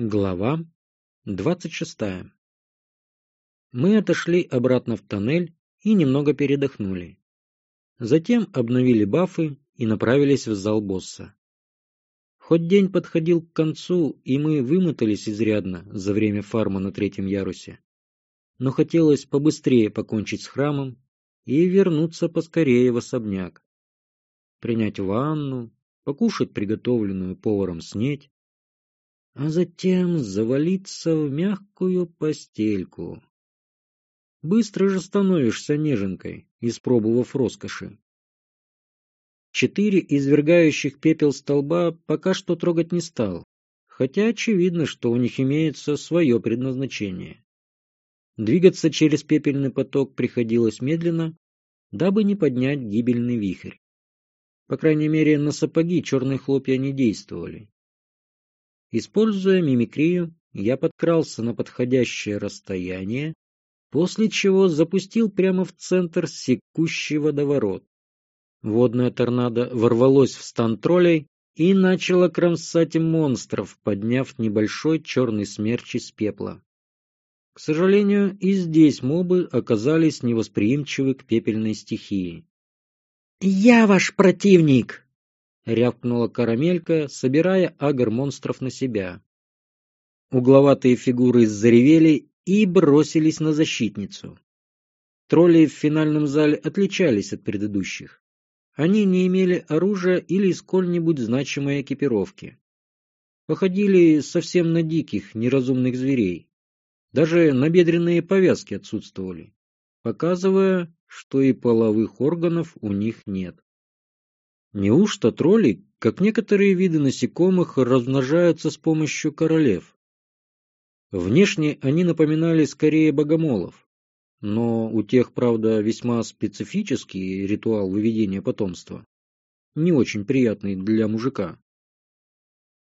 Глава двадцать шестая Мы отошли обратно в тоннель и немного передохнули. Затем обновили бафы и направились в зал босса. Хоть день подходил к концу, и мы вымотались изрядно за время фарма на третьем ярусе, но хотелось побыстрее покончить с храмом и вернуться поскорее в особняк. Принять ванну, покушать приготовленную поваром снеть, а затем завалиться в мягкую постельку. Быстро же становишься неженкой, испробовав роскоши. Четыре извергающих пепел столба пока что трогать не стал, хотя очевидно, что у них имеется свое предназначение. Двигаться через пепельный поток приходилось медленно, дабы не поднять гибельный вихрь. По крайней мере, на сапоги черные хлопья не действовали. Используя мимикрию, я подкрался на подходящее расстояние, после чего запустил прямо в центр секущий водоворот. Водная торнадо ворвалось в стан троллей и начало кромсать монстров, подняв небольшой черный смерч из пепла. К сожалению, и здесь мобы оказались невосприимчивы к пепельной стихии. «Я ваш противник!» Рявкнула карамелька, собирая агр монстров на себя. Угловатые фигуры заревели и бросились на защитницу. Тролли в финальном зале отличались от предыдущих. Они не имели оружия или сколь-нибудь значимой экипировки. Походили совсем на диких, неразумных зверей. Даже набедренные повязки отсутствовали, показывая, что и половых органов у них нет. Неужто тролли, как некоторые виды насекомых, размножаются с помощью королев? Внешне они напоминали скорее богомолов, но у тех, правда, весьма специфический ритуал выведения потомства, не очень приятный для мужика.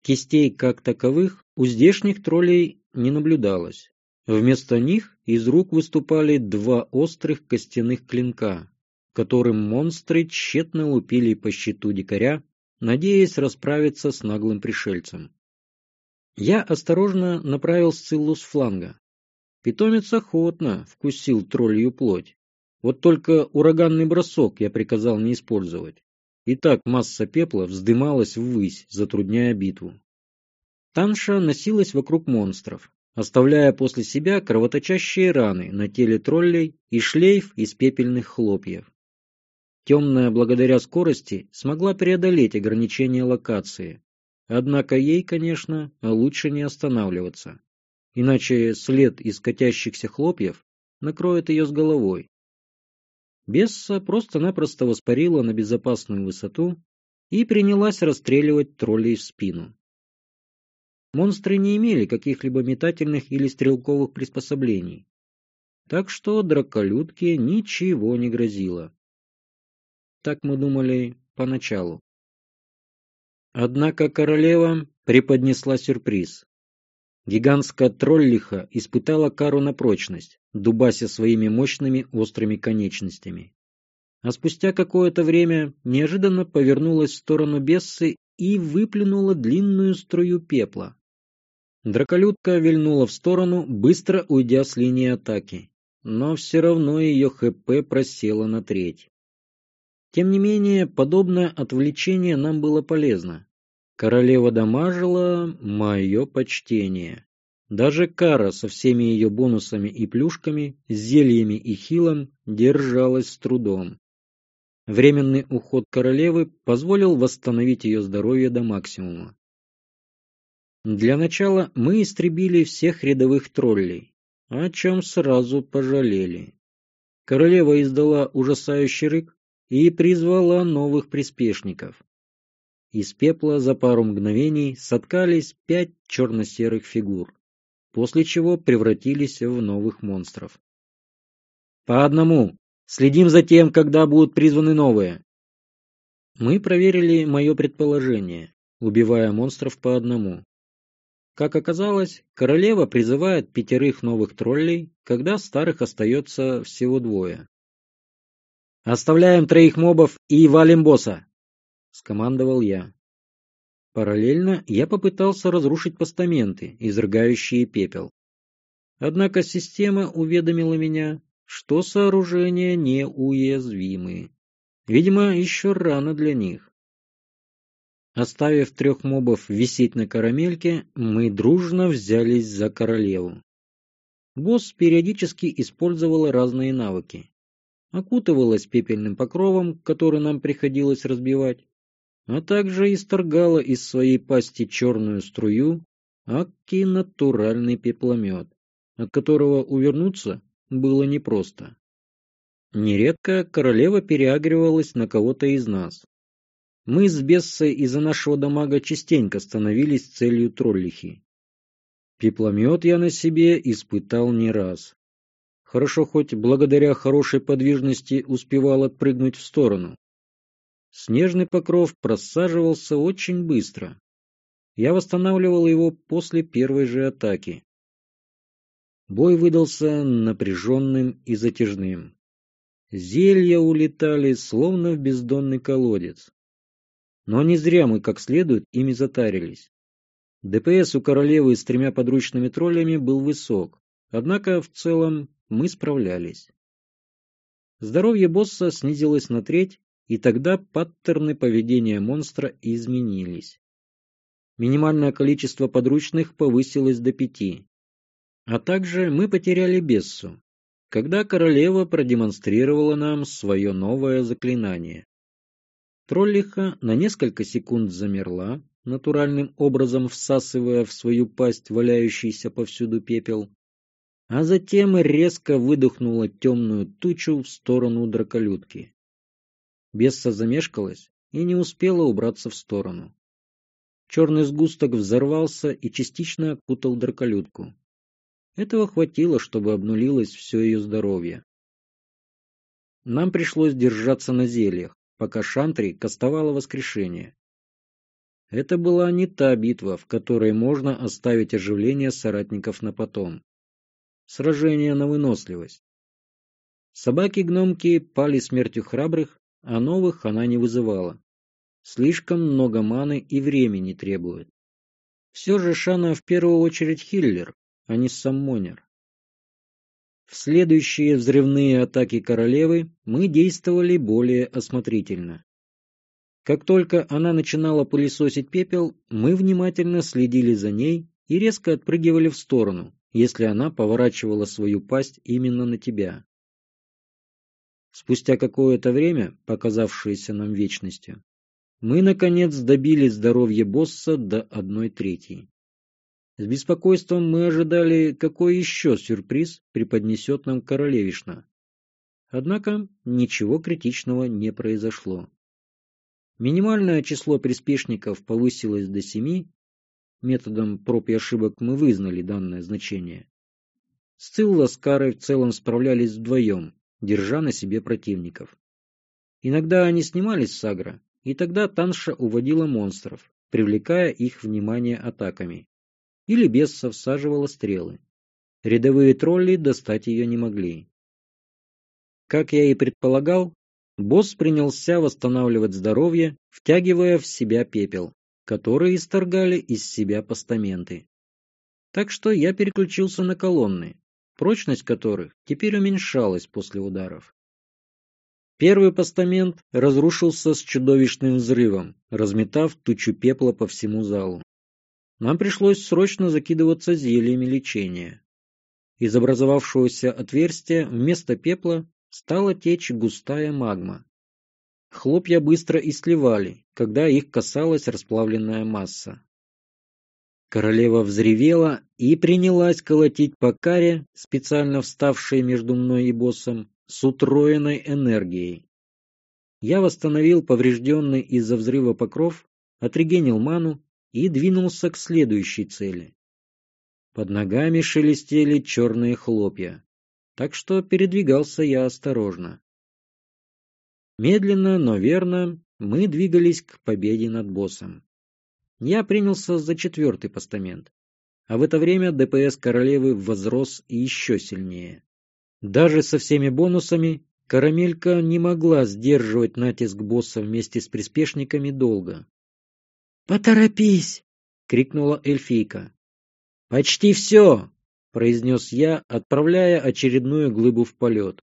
Кистей как таковых у здешних троллей не наблюдалось. Вместо них из рук выступали два острых костяных клинка, которым монстры тщетно лупили по щиту дикаря, надеясь расправиться с наглым пришельцем. Я осторожно направил Сциллу с фланга. Питомец охотно вкусил троллью плоть. Вот только ураганный бросок я приказал не использовать. И так масса пепла вздымалась ввысь, затрудняя битву. Танша носилась вокруг монстров, оставляя после себя кровоточащие раны на теле троллей и шлейф из пепельных хлопьев. Темная, благодаря скорости, смогла преодолеть ограничения локации. Однако ей, конечно, лучше не останавливаться. Иначе след из катящихся хлопьев накроет ее с головой. Бесса просто-напросто воспарила на безопасную высоту и принялась расстреливать троллей в спину. Монстры не имели каких-либо метательных или стрелковых приспособлений, так что драколюдке ничего не грозило. Так мы думали поначалу. Однако королева преподнесла сюрприз. Гигантская троллиха испытала кару на прочность, дубася своими мощными острыми конечностями. А спустя какое-то время неожиданно повернулась в сторону Бессы и выплюнула длинную струю пепла. Драколюдка вильнула в сторону, быстро уйдя с линии атаки, но все равно ее ХП просело на треть. Тем не менее, подобное отвлечение нам было полезно. Королева дамажила мое почтение. Даже Кара со всеми ее бонусами и плюшками, зельями и хилом держалась с трудом. Временный уход королевы позволил восстановить ее здоровье до максимума. Для начала мы истребили всех рядовых троллей, о чем сразу пожалели. Королева издала ужасающий рык, и призвала новых приспешников. Из пепла за пару мгновений соткались пять черно-серых фигур, после чего превратились в новых монстров. «По одному! Следим за тем, когда будут призваны новые!» Мы проверили мое предположение, убивая монстров по одному. Как оказалось, королева призывает пятерых новых троллей, когда старых остается всего двое. Оставляем троих мобов и валим босса, скомандовал я. Параллельно я попытался разрушить постаменты, изрыгающие пепел. Однако система уведомила меня, что сооружения неуязвимы. Видимо, еще рано для них. Оставив трех мобов висеть на карамельке, мы дружно взялись за королеву. Босс периодически использовала разные навыки. Окутывалась пепельным покровом, который нам приходилось разбивать, а также исторгала из своей пасти черную струю, аки натуральный пепломет, от которого увернуться было непросто. Нередко королева переагривалась на кого-то из нас. Мы с Бессой из-за нашего дамага частенько становились целью троллихи. Пепломет я на себе испытал не раз. Хорошо хоть благодаря хорошей подвижности успевал отпрыгнуть в сторону. Снежный покров просаживался очень быстро. Я восстанавливал его после первой же атаки. Бой выдался напряженным и затяжным. Зелья улетали, словно в бездонный колодец. Но не зря мы как следует ими затарились. ДПС у королевы с тремя подручными троллями был высок, однако в целом мы справлялись. Здоровье босса снизилось на треть, и тогда паттерны поведения монстра изменились. Минимальное количество подручных повысилось до пяти. А также мы потеряли Бессу, когда королева продемонстрировала нам свое новое заклинание. Троллиха на несколько секунд замерла, натуральным образом всасывая в свою пасть валяющийся повсюду пепел, а затем резко выдохнула темную тучу в сторону драколюдки. Бесса замешкалась и не успела убраться в сторону. Черный сгусток взорвался и частично окутал драколюдку. Этого хватило, чтобы обнулилось все ее здоровье. Нам пришлось держаться на зельях, пока Шантри кастовала воскрешение. Это была не та битва, в которой можно оставить оживление соратников на потом. Сражение на выносливость. Собаки-гномки пали смертью храбрых, а новых она не вызывала. Слишком много маны и времени требует. Все же Шана в первую очередь хиллер, а не саммонер. В следующие взрывные атаки королевы мы действовали более осмотрительно. Как только она начинала пылесосить пепел, мы внимательно следили за ней и резко отпрыгивали в сторону, если она поворачивала свою пасть именно на тебя. Спустя какое-то время, показавшееся нам вечностью, мы, наконец, добили здоровье босса до одной трети. С беспокойством мы ожидали, какой еще сюрприз преподнесет нам королевишна. Однако ничего критичного не произошло. Минимальное число приспешников повысилось до семи. Методом проб и ошибок мы вызнали данное значение. Сцилла с Карой в целом справлялись вдвоем, держа на себе противников. Иногда они снимались с агро, и тогда Танша уводила монстров, привлекая их внимание атаками. Или Бесса всаживала стрелы. Рядовые тролли достать ее не могли. Как я и предполагал, босс принялся восстанавливать здоровье, втягивая в себя пепел, который исторгали из себя постаменты. Так что я переключился на колонны, прочность которых теперь уменьшалась после ударов. Первый постамент разрушился с чудовищным взрывом, разметав тучу пепла по всему залу. Нам пришлось срочно закидываться зельями лечения. Из образовавшегося отверстия вместо пепла стала течь густая магма. Хлопья быстро и сливали, когда их касалась расплавленная масса. Королева взревела и принялась колотить по каре, специально вставшей между мной и боссом, с утроенной энергией. Я восстановил поврежденный из-за взрыва покров, отрегенил ману и двинулся к следующей цели. Под ногами шелестели черные хлопья, так что передвигался я осторожно. Медленно, но верно мы двигались к победе над боссом я принялся за четвертый постамент. А в это время ДПС королевы возрос еще сильнее. Даже со всеми бонусами Карамелька не могла сдерживать натиск босса вместе с приспешниками долго. «Поторопись!» — крикнула эльфийка. «Почти все!» — произнес я, отправляя очередную глыбу в полет.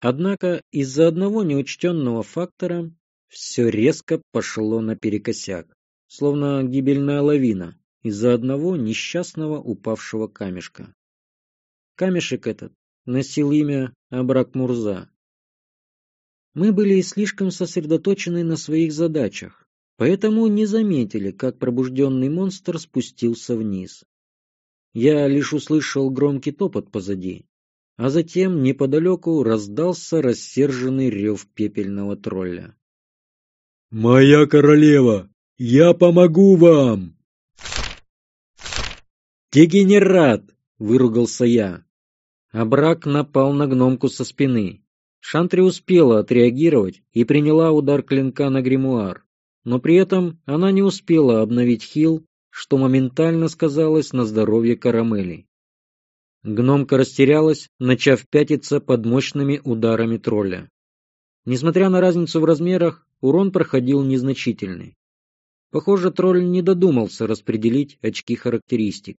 Однако из-за одного неучтенного фактора все резко пошло наперекосяк, словно гибельная лавина из-за одного несчастного упавшего камешка. Камешек этот носил имя Абрак Мурза. Мы были слишком сосредоточены на своих задачах, поэтому не заметили, как пробужденный монстр спустился вниз. Я лишь услышал громкий топот позади, а затем неподалеку раздался рассерженный рев пепельного тролля. «Моя королева, я помогу вам!» «Дегенерат!» — выругался я. А брак напал на гномку со спины. Шантри успела отреагировать и приняла удар клинка на гримуар, но при этом она не успела обновить хил, что моментально сказалось на здоровье карамели. Гномка растерялась, начав пятиться под мощными ударами тролля. Несмотря на разницу в размерах, урон проходил незначительный. Похоже, тролль не додумался распределить очки характеристик.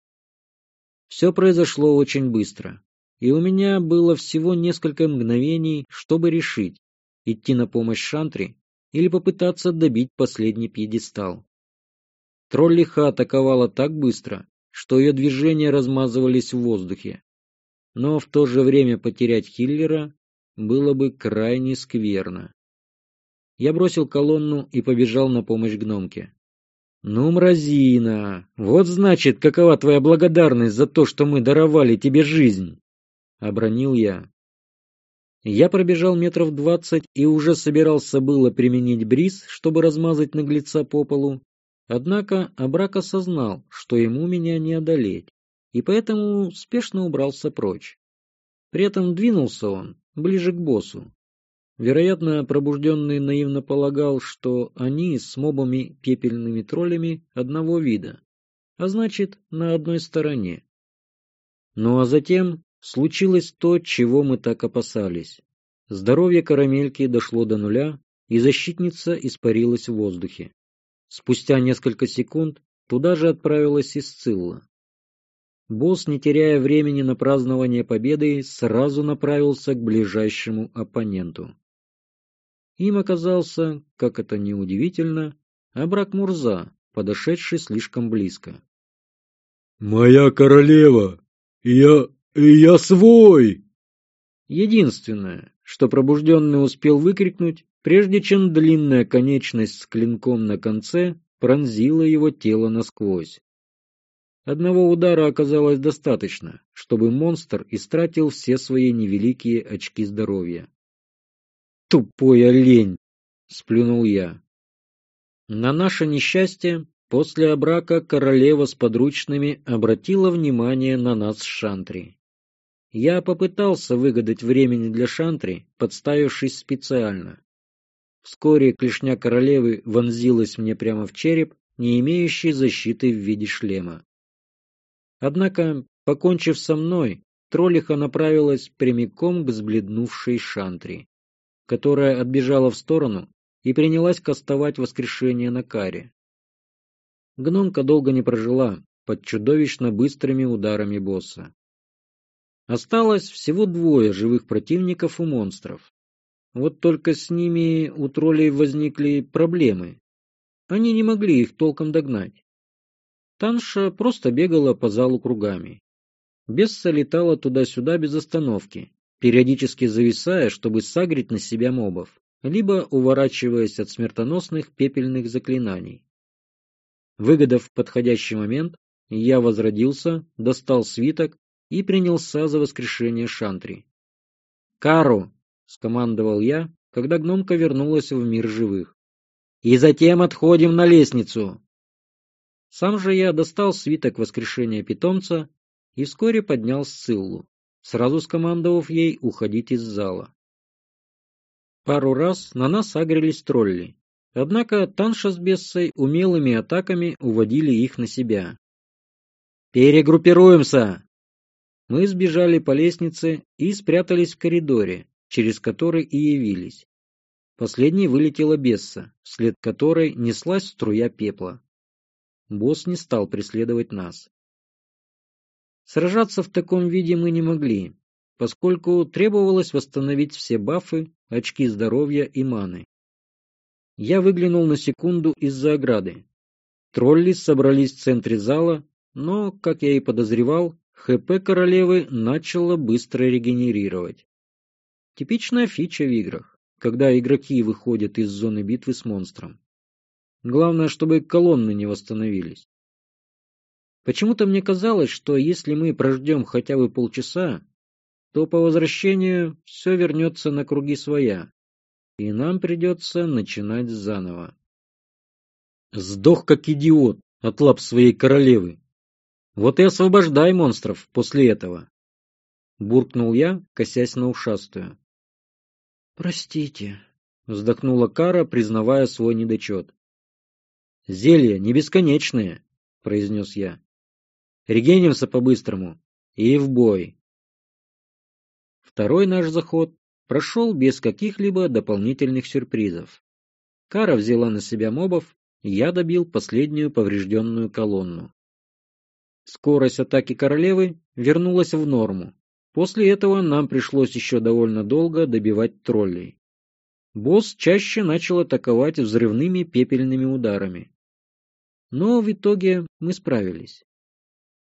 Все произошло очень быстро, и у меня было всего несколько мгновений, чтобы решить, идти на помощь Шантри или попытаться добить последний пьедестал. Троллиха атаковала так быстро, что ее движения размазывались в воздухе. Но в то же время потерять хиллера было бы крайне скверно. Я бросил колонну и побежал на помощь гномке. «Ну, мразина, вот значит, какова твоя благодарность за то, что мы даровали тебе жизнь!» — обронил я. Я пробежал метров двадцать и уже собирался было применить бриз, чтобы размазать наглеца по полу, Однако Абрак осознал, что ему меня не одолеть, и поэтому спешно убрался прочь. При этом двинулся он ближе к боссу. Вероятно, пробужденный наивно полагал, что они с мобами пепельными троллями одного вида, а значит, на одной стороне. Ну а затем случилось то, чего мы так опасались. Здоровье карамельки дошло до нуля, и защитница испарилась в воздухе. Спустя несколько секунд туда же отправилась и Сцилла. Босс, не теряя времени на празднование победы, сразу направился к ближайшему оппоненту. Им оказался, как это ни удивительно, Абрак Мурза, подошедший слишком близко. «Моя королева! Я... я свой!» Единственное, что пробужденный успел выкрикнуть, прежде чем длинная конечность с клинком на конце пронзила его тело насквозь. Одного удара оказалось достаточно, чтобы монстр истратил все свои невеликие очки здоровья. «Тупой олень!» — сплюнул я. На наше несчастье, после брака королева с подручными обратила внимание на нас с Шантри. Я попытался выгадать времени для Шантри, подставившись специально. Вскоре клешня королевы вонзилась мне прямо в череп, не имеющий защиты в виде шлема. Однако, покончив со мной, троллиха направилась прямиком к сбледнувшей шантри, которая отбежала в сторону и принялась кастовать воскрешение на каре. Гномка долго не прожила под чудовищно быстрыми ударами босса. Осталось всего двое живых противников у монстров, вот только с ними у троллей возникли проблемы. Они не могли их толком догнать. Танша просто бегала по залу кругами. Бесса летала туда-сюда без остановки, периодически зависая, чтобы сагрить на себя мобов, либо уворачиваясь от смертоносных пепельных заклинаний. Выгодав подходящий момент, я возродился, достал свиток и принялся за воскрешение Шантри. «Кару, — скомандовал я, когда гномка вернулась в мир живых. «И затем отходим на лестницу!» Сам же я достал свиток воскрешения питомца и вскоре поднял Сциллу, сразу скомандовав ей уходить из зала. Пару раз на нас агрелись тролли, однако Танша с Бессой умелыми атаками уводили их на себя. «Перегруппируемся!» Мы сбежали по лестнице и спрятались в коридоре, через который и явились. Последней вылетела Бесса, вслед которой неслась струя пепла. Босс не стал преследовать нас. Сражаться в таком виде мы не могли, поскольку требовалось восстановить все бафы, очки здоровья и маны. Я выглянул на секунду из-за ограды. Тролли собрались в центре зала, но, как я и подозревал, ХП королевы начало быстро регенерировать. Типичная фича в играх, когда игроки выходят из зоны битвы с монстром. Главное, чтобы колонны не восстановились. Почему-то мне казалось, что если мы прождем хотя бы полчаса, то по возвращению все вернется на круги своя, и нам придется начинать заново. Сдох как идиот от лап своей королевы. Вот и освобождай монстров после этого. Буркнул я, косясь на ушастую. Простите, вздохнула Кара, признавая свой недочет. Зелья не бесконечные, произнес я. Регенимся по-быстрому и в бой. Второй наш заход прошел без каких-либо дополнительных сюрпризов. Кара взяла на себя мобов, и я добил последнюю поврежденную колонну. Скорость атаки королевы вернулась в норму. После этого нам пришлось еще довольно долго добивать троллей. Босс чаще начал атаковать взрывными пепельными ударами. Но в итоге мы справились.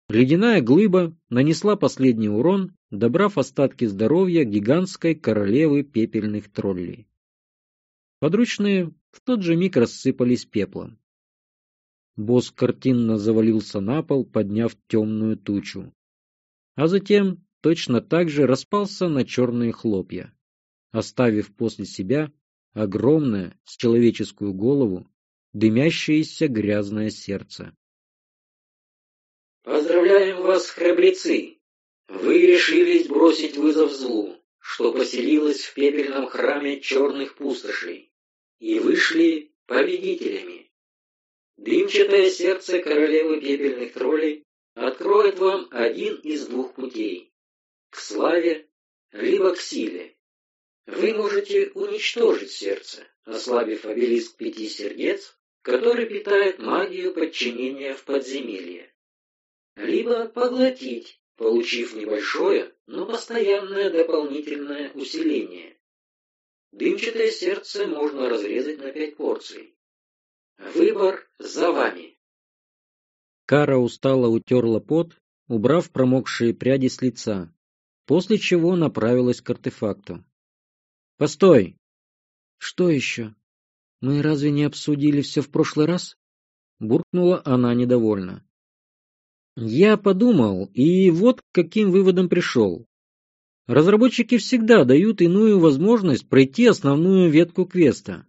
Ледяная глыба нанесла последний урон, добрав остатки здоровья гигантской королевы пепельных троллей. Подручные в тот же миг рассыпались пеплом. Босс картинно завалился на пол, подняв темную тучу. А затем точно так же распался на черные хлопья, оставив после себя огромное с человеческую голову дымящееся грязное сердце. Поздравляем вас, храбрецы! Вы решились бросить вызов злу, что поселилось в пепельном храме черных пустошей, и вышли победителями. Дымчатое сердце королевы пепельных троллей откроет вам один из двух путей – к славе, либо к силе. Вы можете уничтожить сердце, ослабив обелиск пяти сердец, который питает магию подчинения в подземелье либо поглотить, получив небольшое, но постоянное дополнительное усиление. Дымчатое сердце можно разрезать на пять порций. Выбор за вами. Кара устало утерла пот, убрав промокшие пряди с лица, после чего направилась к артефакту. «Постой!» «Что еще? Мы разве не обсудили все в прошлый раз?» Буркнула она недовольно. Я подумал, и вот к каким выводом пришел. Разработчики всегда дают иную возможность пройти основную ветку квеста.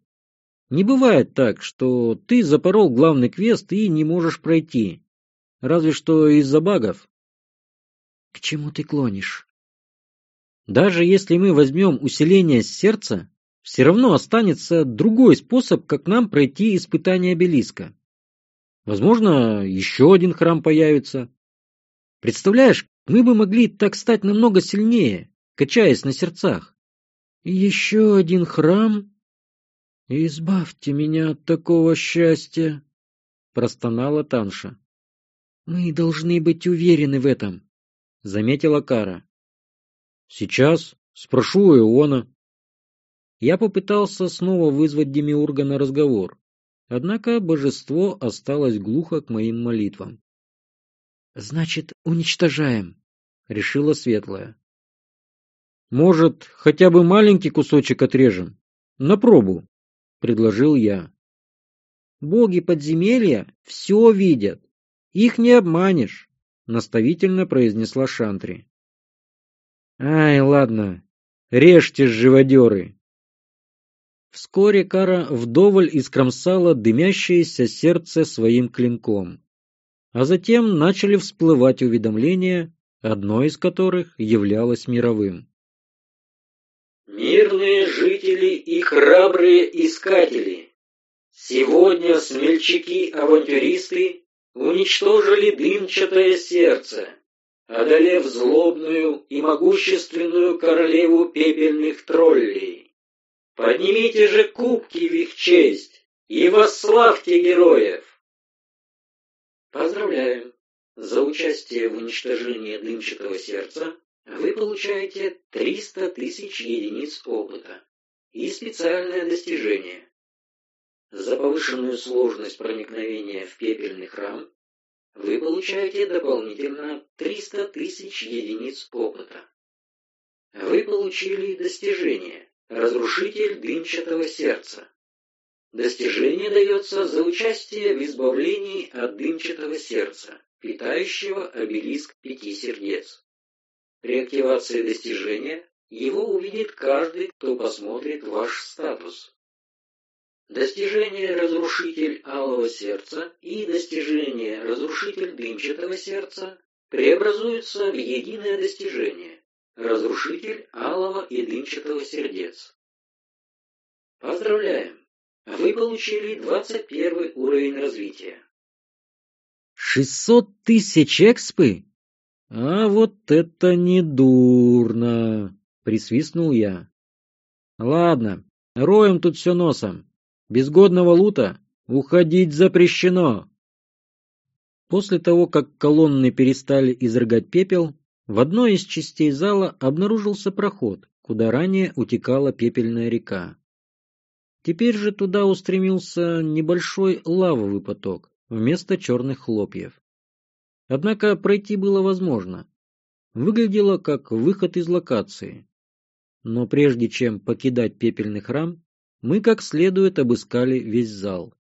Не бывает так, что ты запорол главный квест и не можешь пройти. Разве что из-за багов. К чему ты клонишь? Даже если мы возьмем усиление сердца, все равно останется другой способ, как нам пройти испытание обелиска. Возможно, еще один храм появится. Представляешь, мы бы могли так стать намного сильнее, качаясь на сердцах. Еще один храм? Избавьте меня от такого счастья, простонала Танша. Мы должны быть уверены в этом, заметила Кара. Сейчас спрошу Иона. Я попытался снова вызвать Демиурга на разговор, Однако божество осталось глухо к моим молитвам. «Значит, уничтожаем», — решила Светлая. «Может, хотя бы маленький кусочек отрежем? На пробу», — предложил я. «Боги подземелья все видят. Их не обманешь», — наставительно произнесла Шантри. «Ай, ладно, режьте живодеры», Вскоре Кара вдоволь искромсала дымящееся сердце своим клинком. А затем начали всплывать уведомления, одно из которых являлось мировым. Мирные жители и храбрые искатели, сегодня смельчаки-авантюристы уничтожили дымчатое сердце, одолев злобную и могущественную королеву пепельных троллей. Поднимите же кубки в их честь и восславьте героев! Поздравляем! За участие в уничтожении дымчатого сердца вы получаете 300 тысяч единиц опыта и специальное достижение. За повышенную сложность проникновения в пепельный храм вы получаете дополнительно 300 тысяч единиц опыта. Вы получили достижение «Разрушитель дымчатого сердца». Достижение дается за участие в избавлении от дымчатого сердца, питающего обелиск пяти сердец. При активации достижения его увидит каждый, кто посмотрит ваш статус. Достижение «Разрушитель Алого Сердца» и достижение «Разрушитель Дымчатого Сердца» преобразуются в единое достижение «Разрушитель Алого и Дымчатого Сердец». Поздравляем! Вы получили 21 уровень развития. 600 тысяч экспы? А вот это не дурно, присвистнул я. Ладно, роем тут все носом. Без годного лута уходить запрещено. После того, как колонны перестали изрыгать пепел, в одной из частей зала обнаружился проход, куда ранее утекала пепельная река. Теперь же туда устремился небольшой лавовый поток вместо черных хлопьев. Однако пройти было возможно. Выглядело как выход из локации. Но прежде чем покидать пепельный храм, мы как следует обыскали весь зал.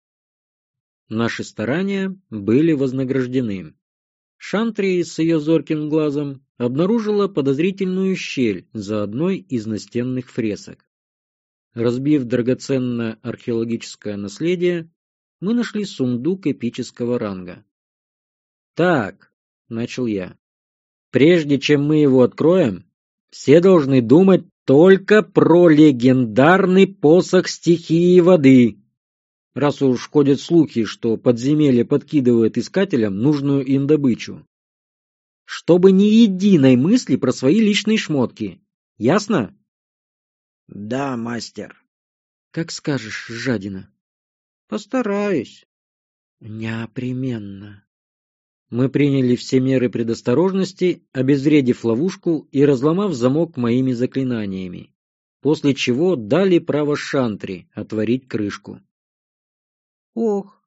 Наши старания были вознаграждены. Шантри с ее зорким глазом обнаружила подозрительную щель за одной из настенных фресок. Разбив драгоценное археологическое наследие, мы нашли сундук эпического ранга. «Так», — начал я, — «прежде чем мы его откроем, все должны думать только про легендарный посох стихии воды. Раз уж ходят слухи, что подземелье подкидывает искателям нужную им добычу. Чтобы ни единой мысли про свои личные шмотки. Ясно? Да, мастер. Как скажешь, жадина. Постараюсь. Непременно. Мы приняли все меры предосторожности, обезвредив ловушку и разломав замок моими заклинаниями, после чего дали право Шантри отворить крышку. «Ох,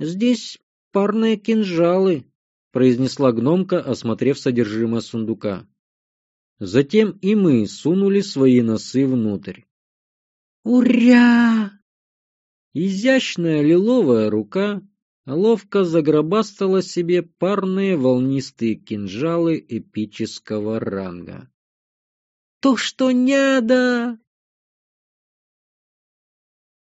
здесь парные кинжалы», — произнесла гномка, осмотрев содержимое сундука. Затем и мы сунули свои носы внутрь. «Уря!» Изящная лиловая рука ловко загробастала себе парные волнистые кинжалы эпического ранга. «То, что надо!»